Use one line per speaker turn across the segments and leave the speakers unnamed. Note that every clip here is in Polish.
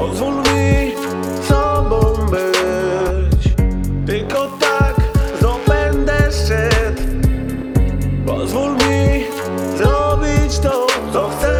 Pozwól mi sobą być. Tylko tak zdobędę szczyt. Pozwól mi zrobić to, co chcę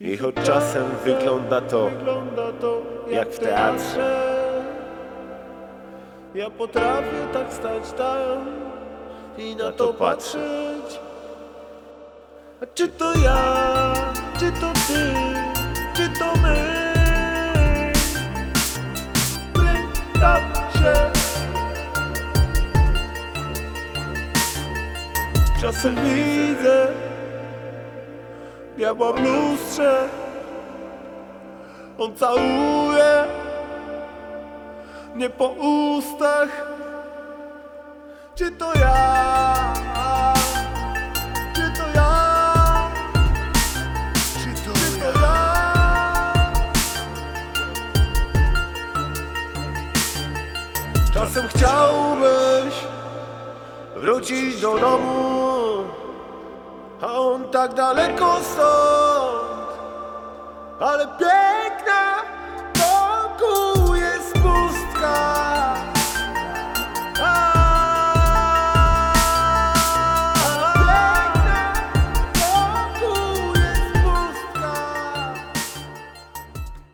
I choć czasem wygląda to jak w teatrze. Ja potrafię tak stać tam i na to patrzeć. A czy to ja, czy to ty, czy to my? Pytam się. Czasem widzę W lustrze On całuje Mnie po ustach Czy to ja? Czy to ja? Czy to, ja? Czasem chciałbyś wrócić do domu, a on tak daleko stąd, ale pięknie